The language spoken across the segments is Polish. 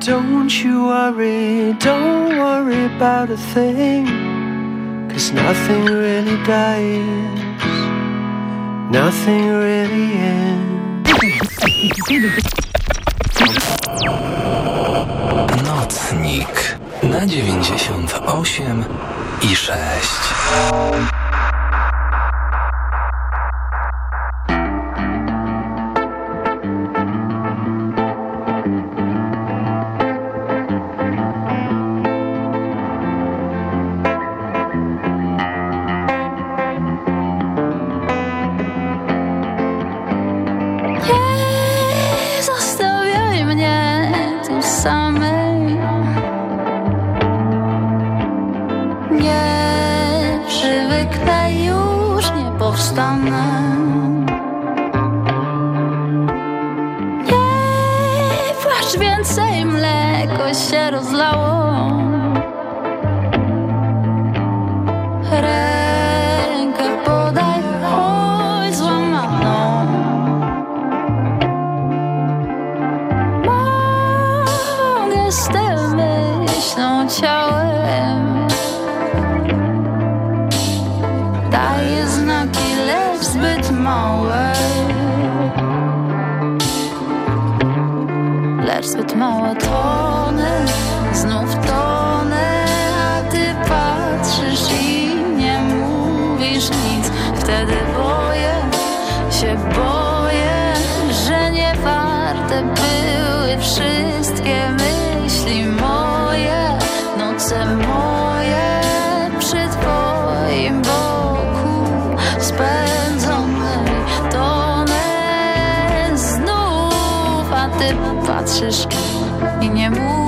Don't you worry, don't worry about a thing. Cause nothing really dies, nothing really ends. Nocnik na 98 i 6. patrzysz i nie mówisz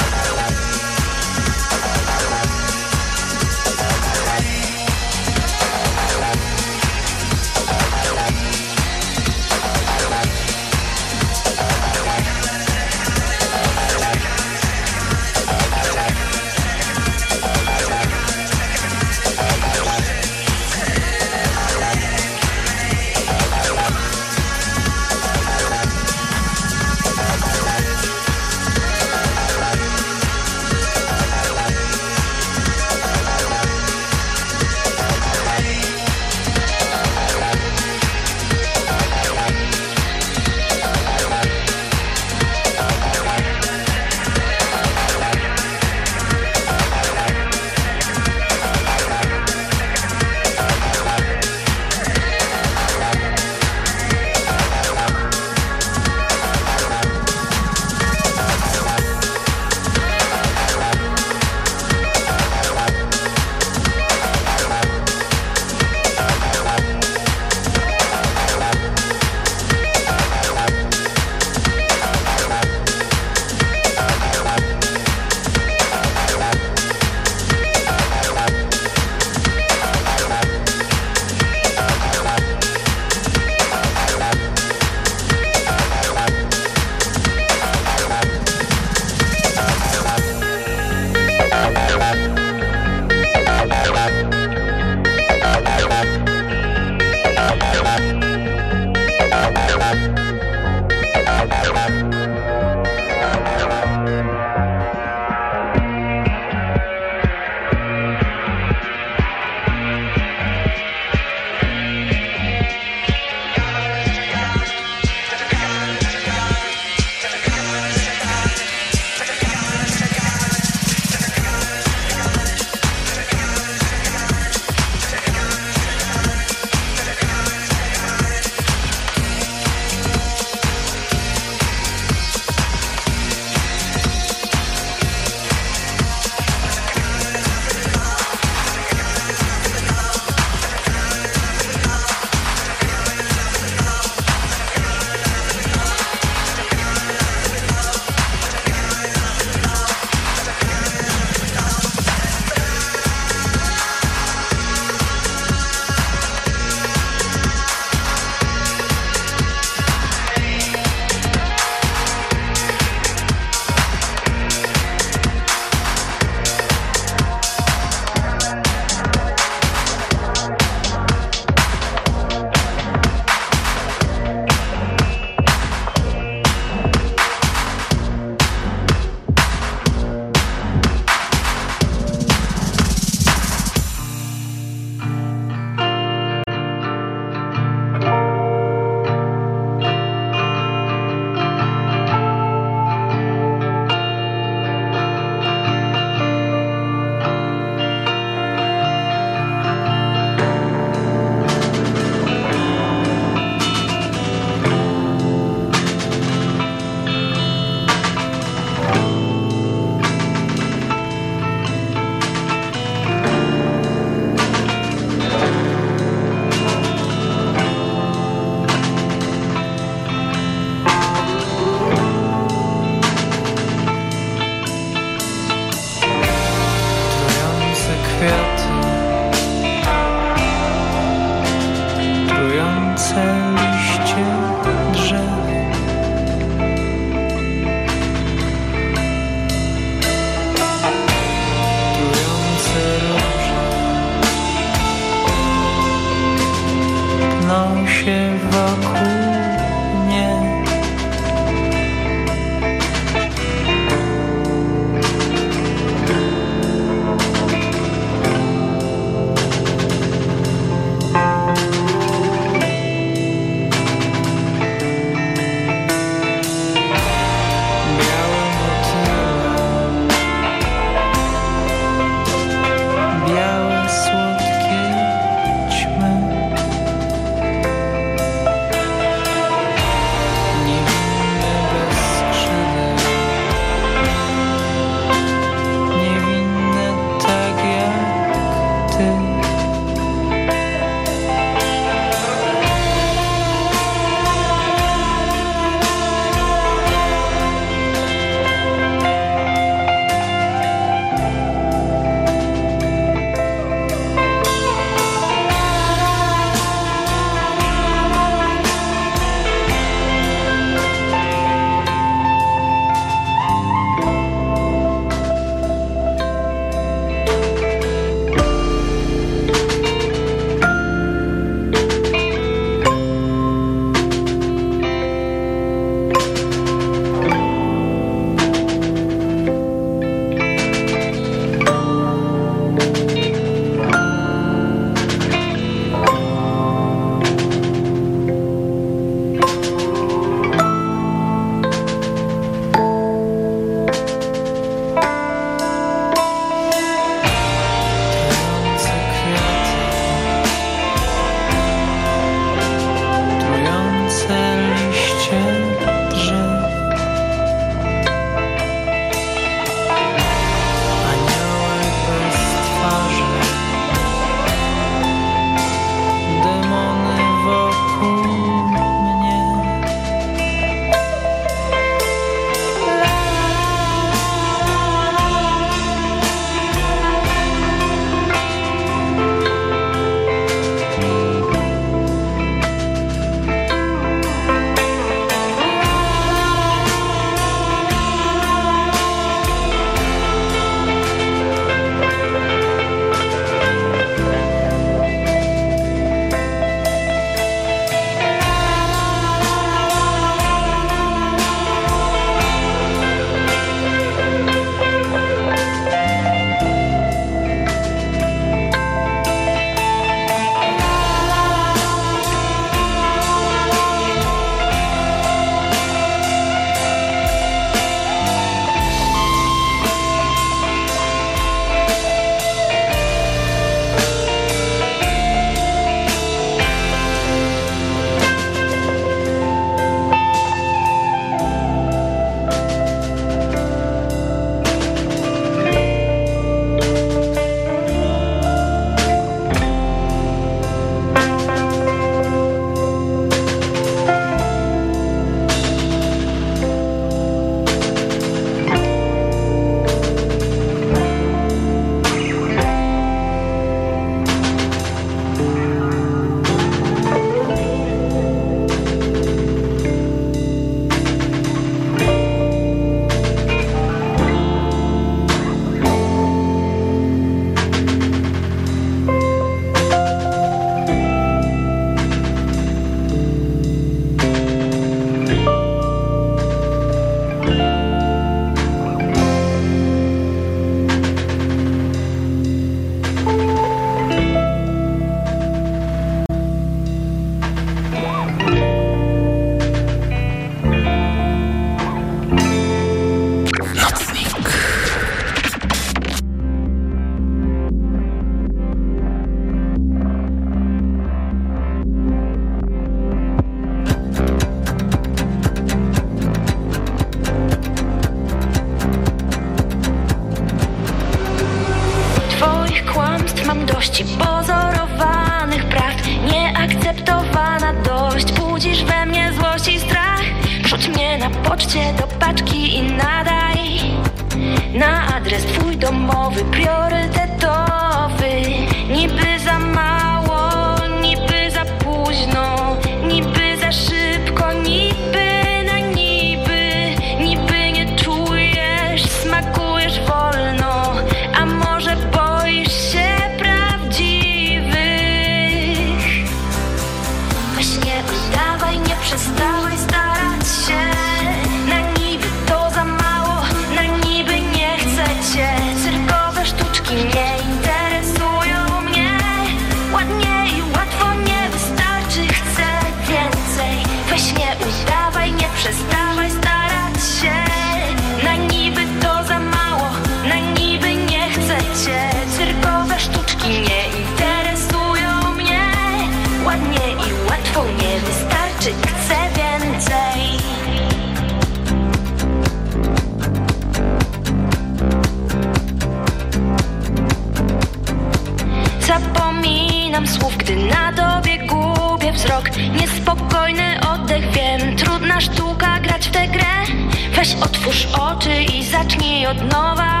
od nowa.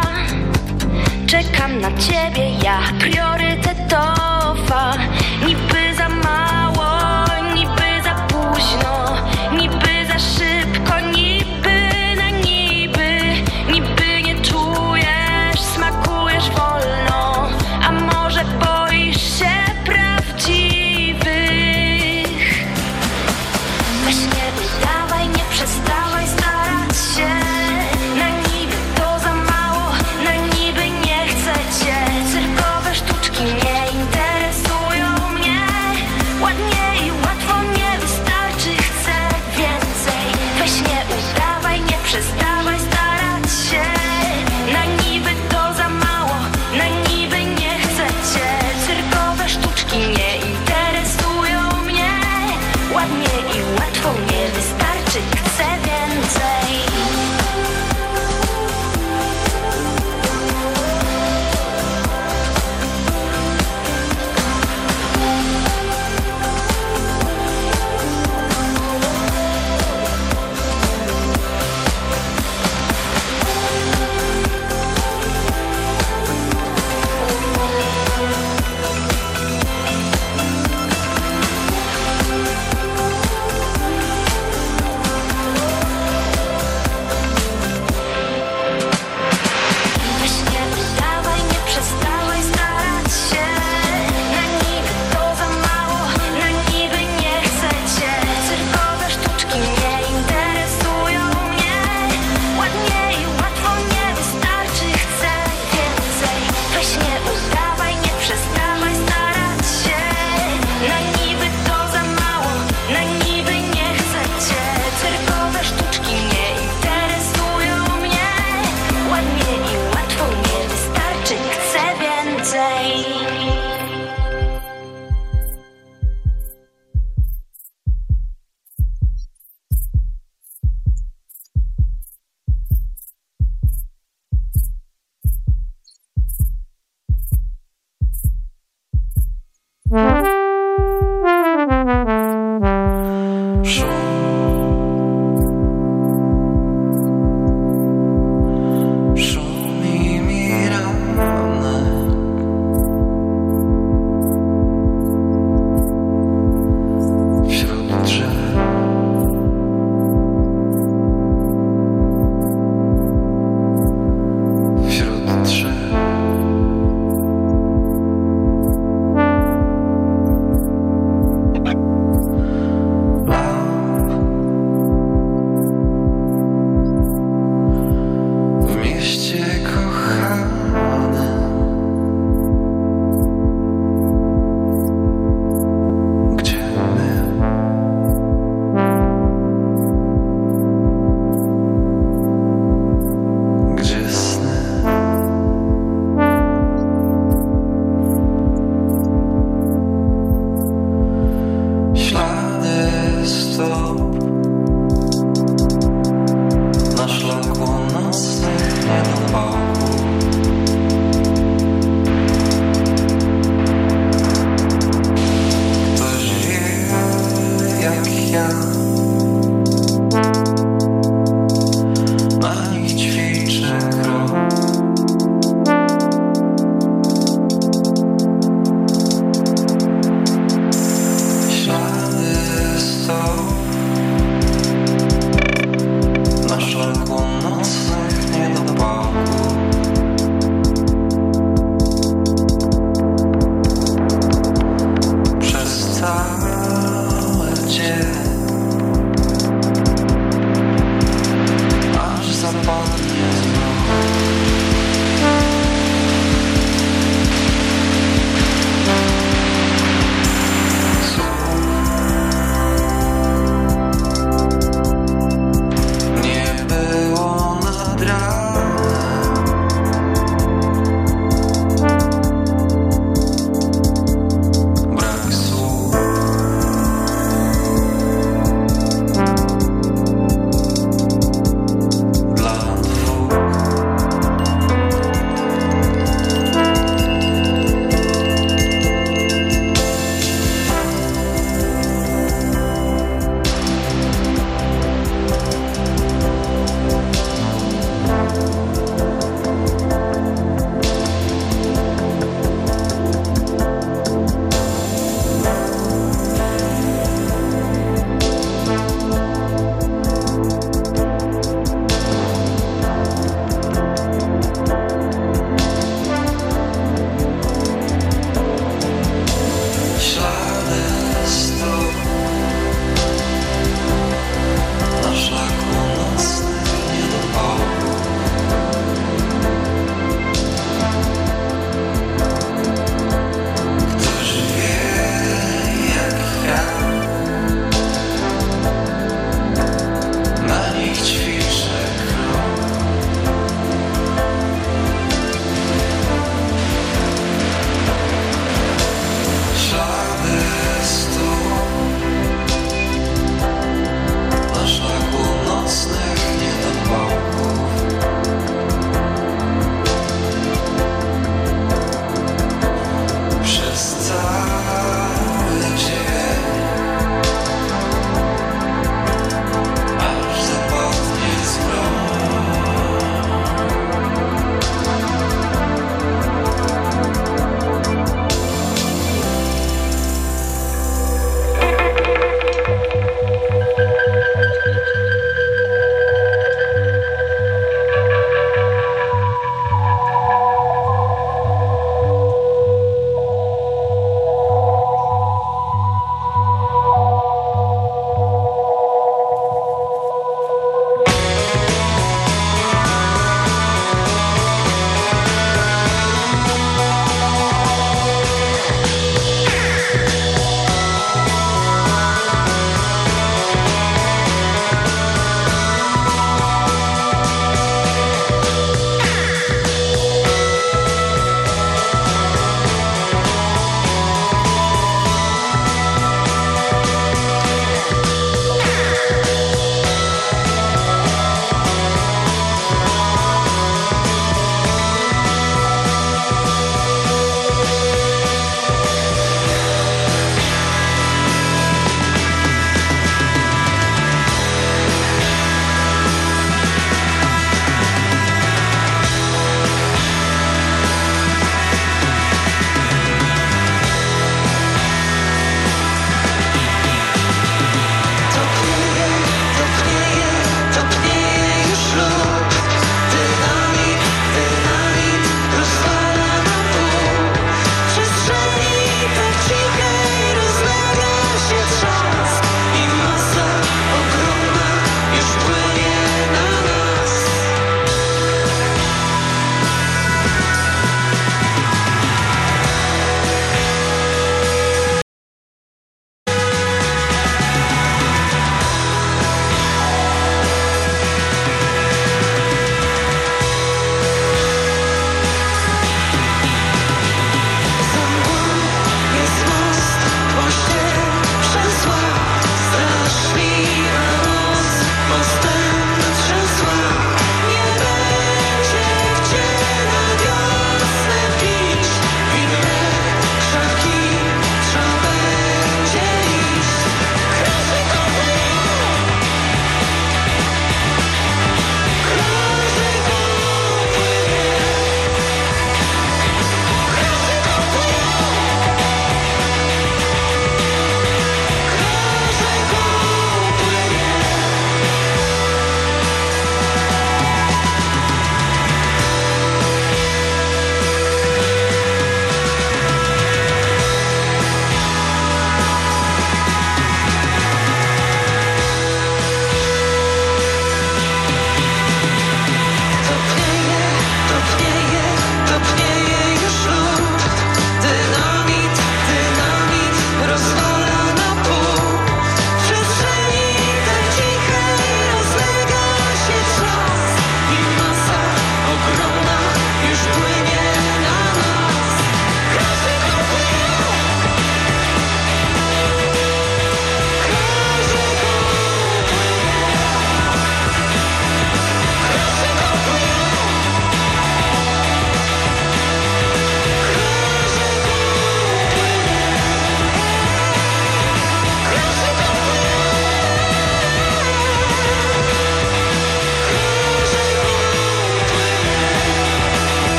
Czekam na ciebie, ja priorytetowa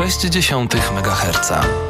6,6 MHz.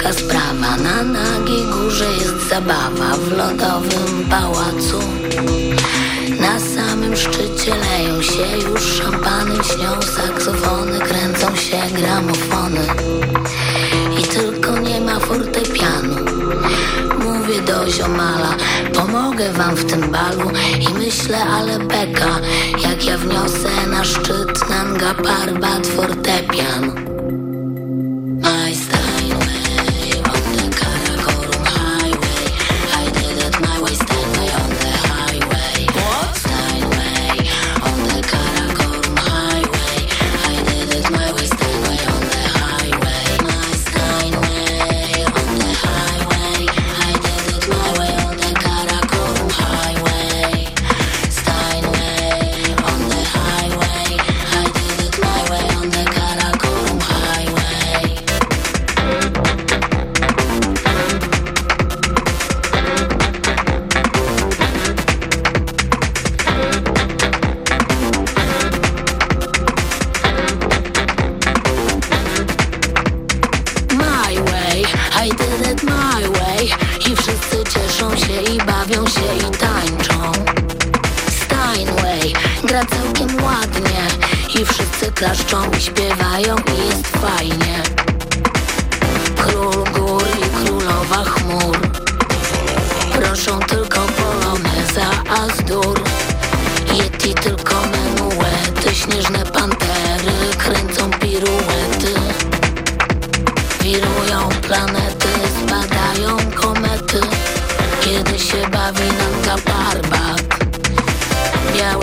wielka sprawa Na nagiej górze jest zabawa W lodowym pałacu. Na samym szczycie leją się już szampany Śnią saksofony, kręcą się gramofony. I tylko nie ma fortepianu. Mówię do ziomala Pomogę wam w tym balu. I myślę, ale beka Jak ja wniosę na szczyt Nanga Parbat fortepian.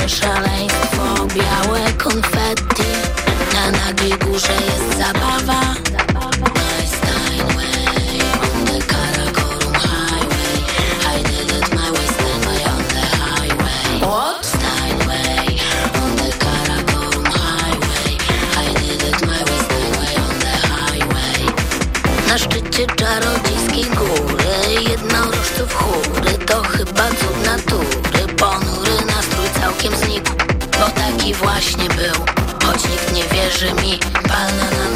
Szaleństwo, białe konfetti Na nagiej górze jest zabawa właśnie był. Choć nikt nie wierzy mi Palna nanga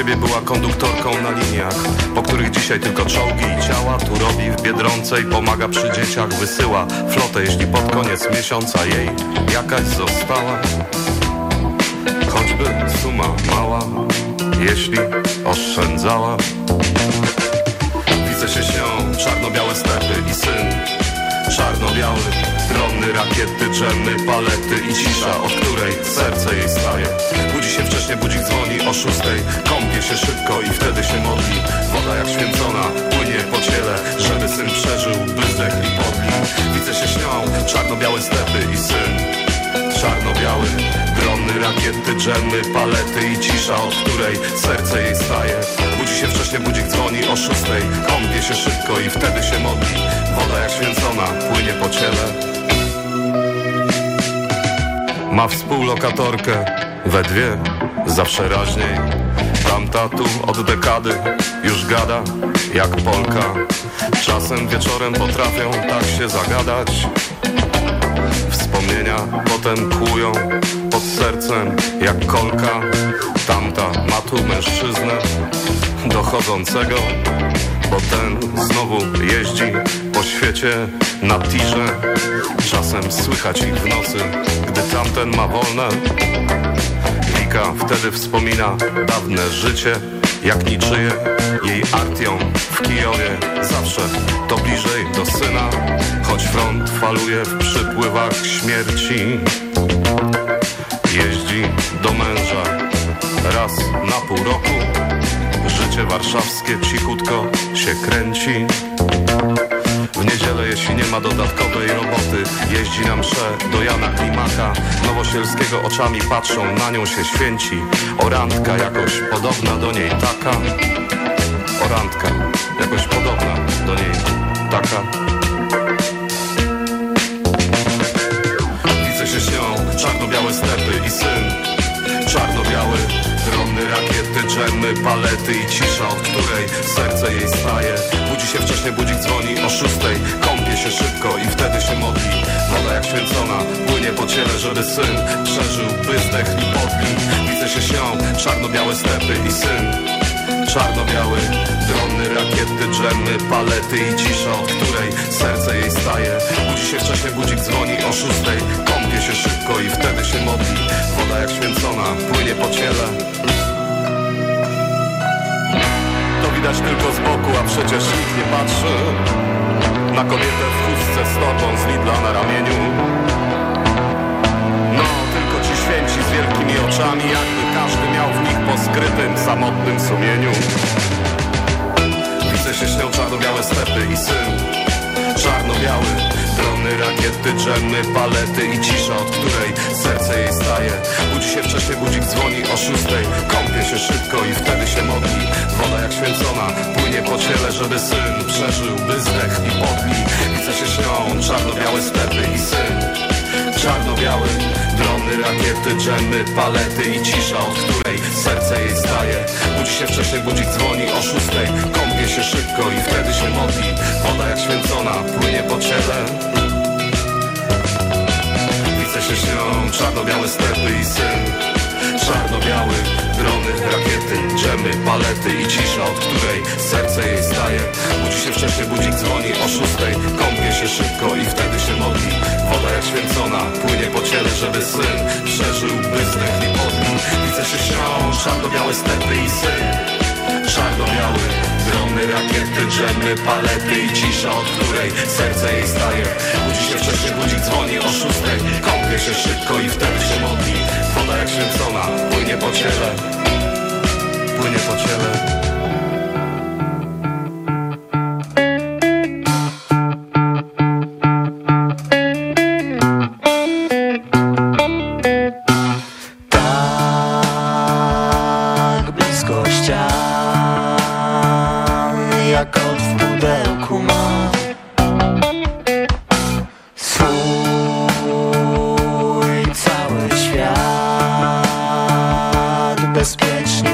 siebie była konduktorką na liniach Po których dzisiaj tylko czołgi i ciała Tu robi w Biedronce i pomaga przy dzieciach Wysyła flotę, jeśli pod koniec miesiąca jej jakaś została. Choćby suma mała, jeśli oszczędzała. Widzę się czarno-białe stepy i syn Czarno-biały, drony, rakiety, dżemy, palety i cisza, od której serce jej staje. Budzi się wcześnie, budzik dzwoni o szóstej. Kąpie się szybko i wtedy się modli. Woda jak święcona, płynie po ciele Żeby syn przeżył, by i podli. Widzę się śnią czarno-białe stepy i syn. Czarno-biały, drony, rakiety, dżemy, palety i cisza, od której serce jej staje Budzi się wcześnie, budzik dzwoni o szóstej. Kąpie się szybko i wtedy się modli. Woda jak święcona, płynie po ciele. Ma współlokatorkę, we dwie, zawsze raźniej. Tamta tu od dekady już gada jak Polka. Czasem wieczorem potrafią tak się zagadać. Wspomnienia potem kłują pod sercem jak kolka. Tamta ma tu mężczyznę dochodzącego Bo ten znowu jeździ po świecie na tirze. Czasem słychać ich w nocy, gdy tamten ma wolne. Wika wtedy wspomina dawne życie jak niczyje Jej artią w Kijowie. Zawsze to bliżej do syna Choć front faluje w przypływach śmierci. Jeździ do męża raz na pół roku Warszawskie cichutko się kręci. W niedzielę, jeśli nie ma dodatkowej roboty Jeździ na msze do Jana Klimaka. Nowosielskiego oczami patrzą, na nią się święci. Orandka jakoś podobna do niej taka. Orandka jakoś podobna do niej taka rakiety, dżemy, palety i cisza, od której serce jej staje. Budzi się wcześniej, budzik dzwoni o szóstej. Kąpie się szybko i wtedy się modli. Woda jak święcona, płynie po ciele, żeby syn Przeżył, by zdechł i podli Widzę się śnią, czarno-białe stepy i syn. Czarno-biały, drony, rakiety, dżemy, palety i cisza, od której serce jej staje. Budzi się wcześniej, budzik dzwoni o szóstej. Kąpie się szybko i wtedy się modli. Woda jak święcona, płynie po ciele widać tylko z boku, a przecież nikt nie patrzy Na kobietę w chustce z torbą z Lidla na ramieniu. No, tylko ci święci z wielkimi oczami Jakby każdy miał w nich po skrytym, samotnym sumieniu. Widzę się śnią czarno-białe stepy i syn Czarno-biały. Drony, rakiety, dżemy, palety i cisza, od której serce jej staje. Budzi się wcześniej, budzik dzwoni o szóstej. Kąpie się szybko i wtedy się modli. Woda jak święcona, płynie po ciele, żeby syn przeżył, by zdech i podli. Widzę się śnią czarno-białe stepy i syn. Czarno-biały Drony, rakiety, dżemy, palety i cisza, od której serce jej staje. Budzi się wcześniej, budzik dzwoni o szóstej. Kąpie się szybko i wtedy się modli. Woda jak święcona, płynie po ciele. Widzę się śnią czarno-białe stepy i syn. Czarno-biały, drony, rakiety, dżemy, palety i cisza, od której serce jej staje. Budzi się wcześniej, budzik dzwoni o szóstej. Kąpie się szybko i wtedy się modli. Woda jak święcona, płynie po ciele, żeby syn Przeżył, by zdechł i podli Widzę się śnią czarno-białe stepy i syn. Czarno-biały, drony, rakiety, dżemy, palety i cisza, od której serce jej staje. Budzi się wcześniej, budzik dzwoni o szóstej. Kąpie się szybko i wtedy się modli Woda jak święcona, płynie po ciele. Płynie po ciele pitch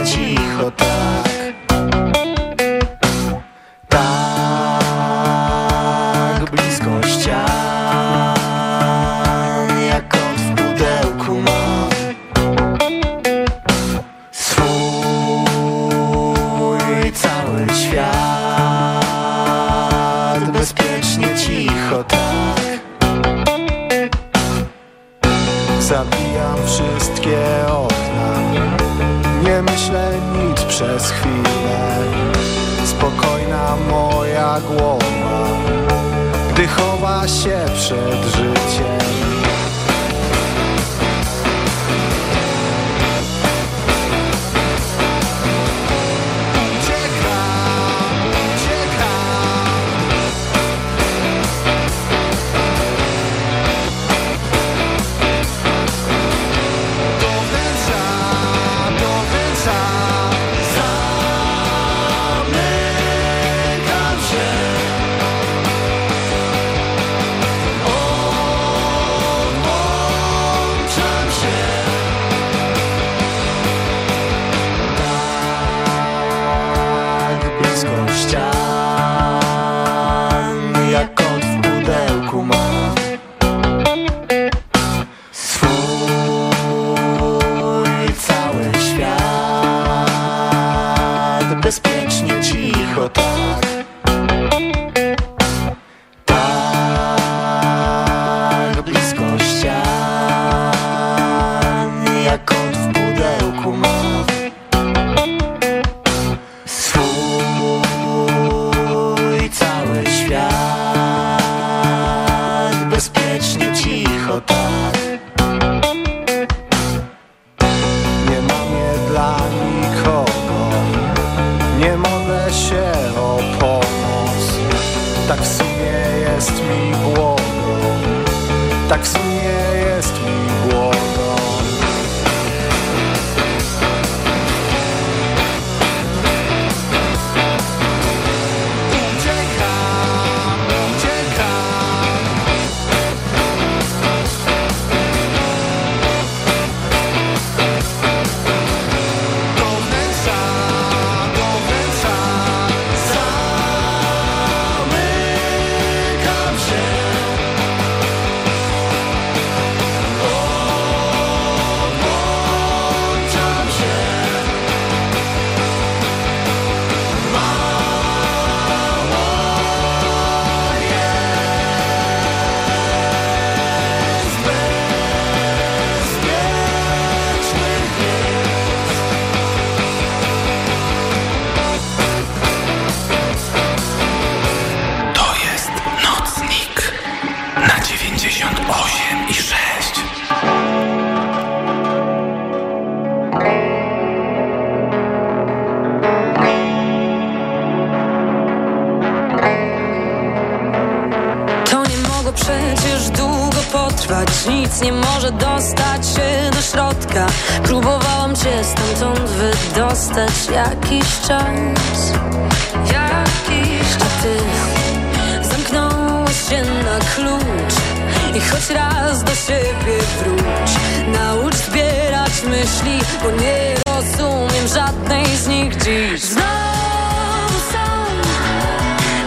nich dziś. Znowu sam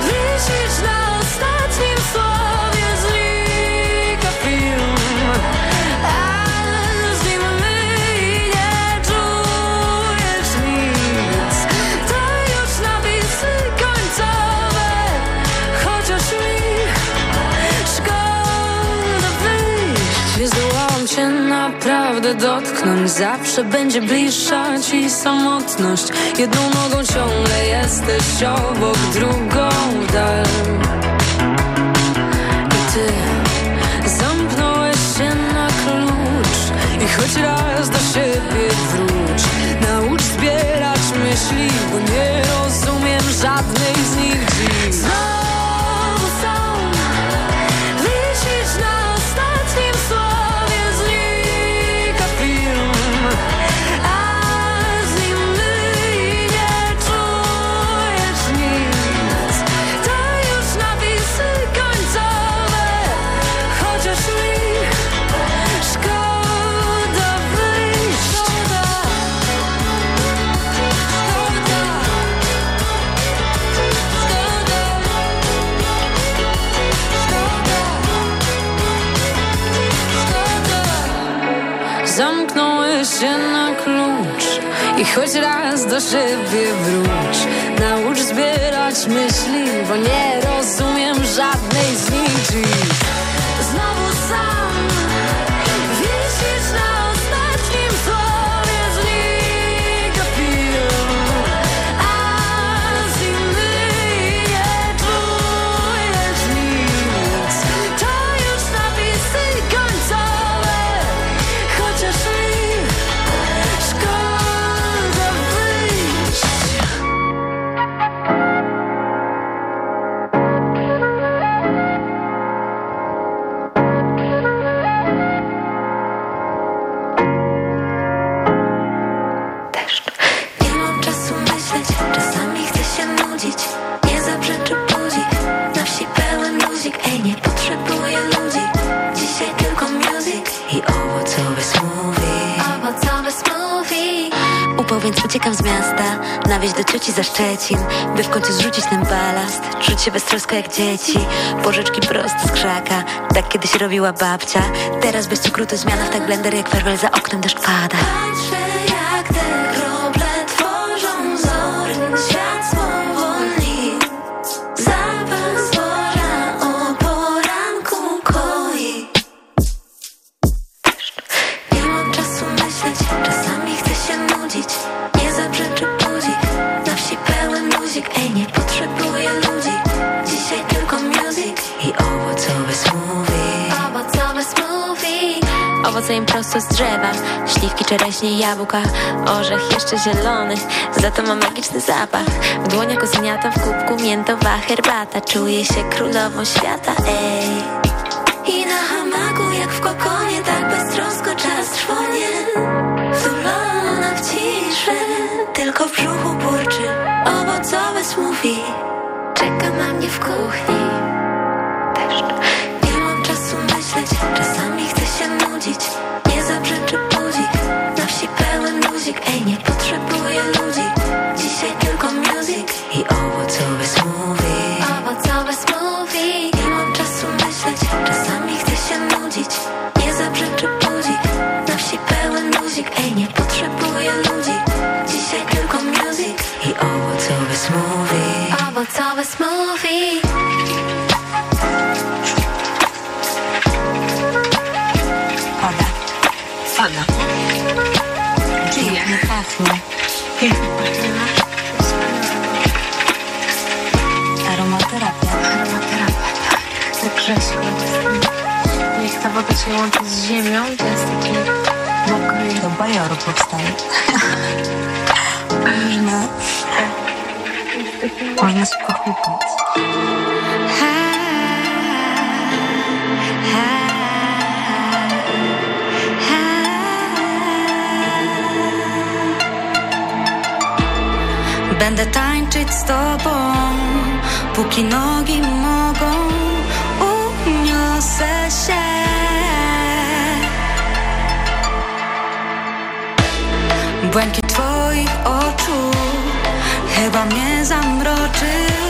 Wisisz na ostatnim słowie Znika film. A z nim my nie czujesz nic. To już napisy końcowe Chociaż mi szkoda wyjść. Nie zdołałam się naprawdę dotknąć Zawsze będzie bliższa ci samotność. Jedną nogą ciągle jesteś obok, drugą dal. I ty zamknąłeś się na klucz I choć raz do siebie wróć Naucz zbierać myśli, bo nie rozumiem żadnej z nich dziś się na klucz I choć raz do siebie wróć. Naucz zbierać myśli Bo nie rozumiem żadnej z nich dziś Czuć się beztrosko jak dzieci. Porzeczki prosto z krzaka Tak kiedyś robiła babcia. Teraz bez cukru to zmiana w tak blender jak werwel za oknem deszcz pada Jabłka Orzech jeszcze zielony. Za to ma magiczny zapach. W dłoniach ozoniata, w kubku miętowa herbata. Czuję się królową świata, ej. I na hamaku jak w kokonie Tak beztrosko czas trwonie. Wtulona w ciszę Tylko w brzuchu burczy Owocowe smoothie Czeka na mnie w kuchni. Deszcz Nie mam czasu myśleć Czasami chcę się nudzić luzik Ej, nie potrzebuję ludzi. Dzisiaj tylko łączy z ziemią, to jest taki mokry... To powstaje. Można... Można się. Będę tańczyć z tobą, póki nogi mogą Błękit twoich oczu. Chyba mnie zamroczył,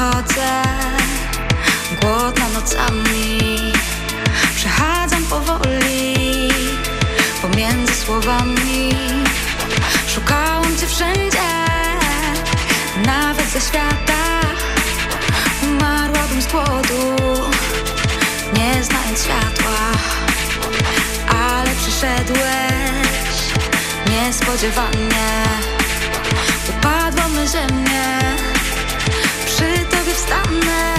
Wychodzę Głodna nocami. Przechadzam powoli Pomiędzy słowami. Szukałam cię wszędzie Nawet ze świata. Umarłabym z głodu Nie znając światła. Ale przyszedłeś Niespodziewanie. Upadłam na ziemię wstanę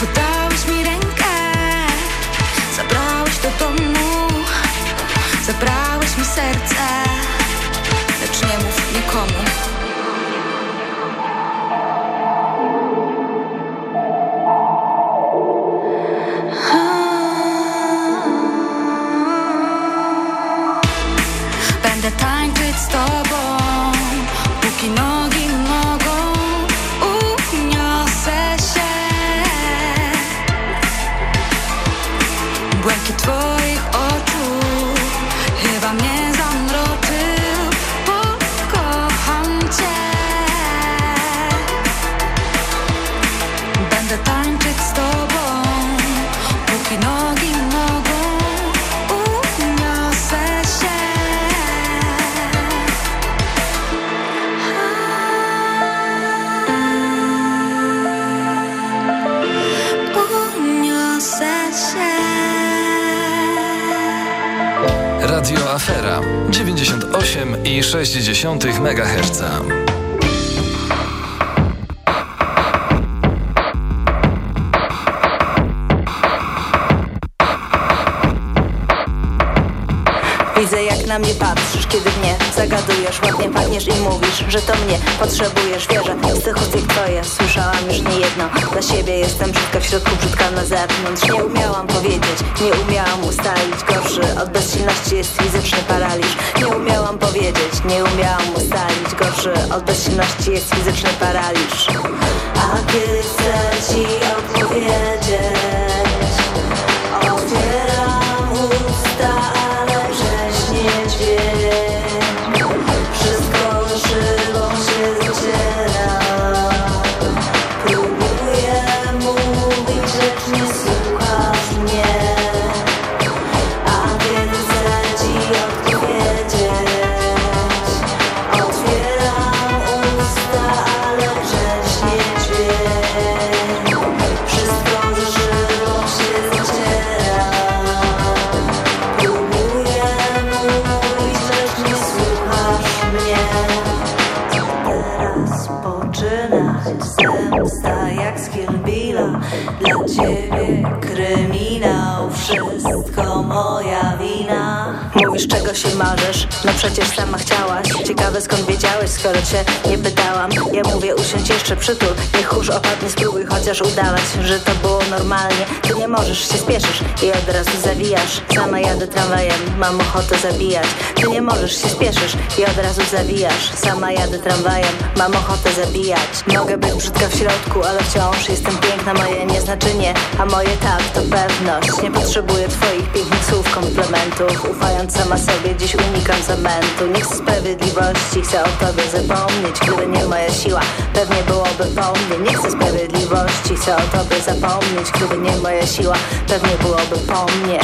Podałeś mi rękę. Zabrałeś do domu. Zabrałeś mi serce. Lecz nie mów nikomu 98 i 60 MHz. Widzę jak na mnie patrzysz, kiedy mnie zagadujesz Ładnie pachniesz i mówisz, że to mnie potrzebujesz. Wierzę, z tych jak twoje słyszałam już nie jedno Dla siebie jestem brzydka w środku, brzydka na zewnątrz. Nie umiałam powiedzieć, nie umiałam ustalić. Gorszy od bezsilności jest fizyczny paraliż. Nie umiałam powiedzieć, nie umiałam ustalić. Gorszy od bezsilności jest fizyczny paraliż. A kiedy chcę ci odpowiedzieć Się marzysz, no przecież sama chciałaś. Ciekawe skąd wiedziałeś, skoro cię nie pytałam. Ja mówię usiądź jeszcze przytul, niech kurz opadnie Spróbuj chociaż udawać, że to było normalnie. Ty nie możesz, się spieszysz. I od razu zawijasz. Sama jadę tramwajem, mam ochotę zabijać. Ty nie możesz, się spieszysz. I od razu zawijasz. Sama jadę tramwajem, mam ochotę zabijać. Mogę być brzydka w środku, ale wciąż jestem piękna. Moje nie znaczy nie, a moje tak to pewność. Nie potrzebuję twoich pięknych słów, komplementów Ufając sama sobie, dziś unikam zamętu Nie chcę sprawiedliwości, chcę o tobie zapomnieć. Gdyby nie moja siła, pewnie byłoby po mnie. Nie chcę sprawiedliwości, chcę o tobie zapomnieć. Gdyby nie moja siła, pewnie byłoby po mnie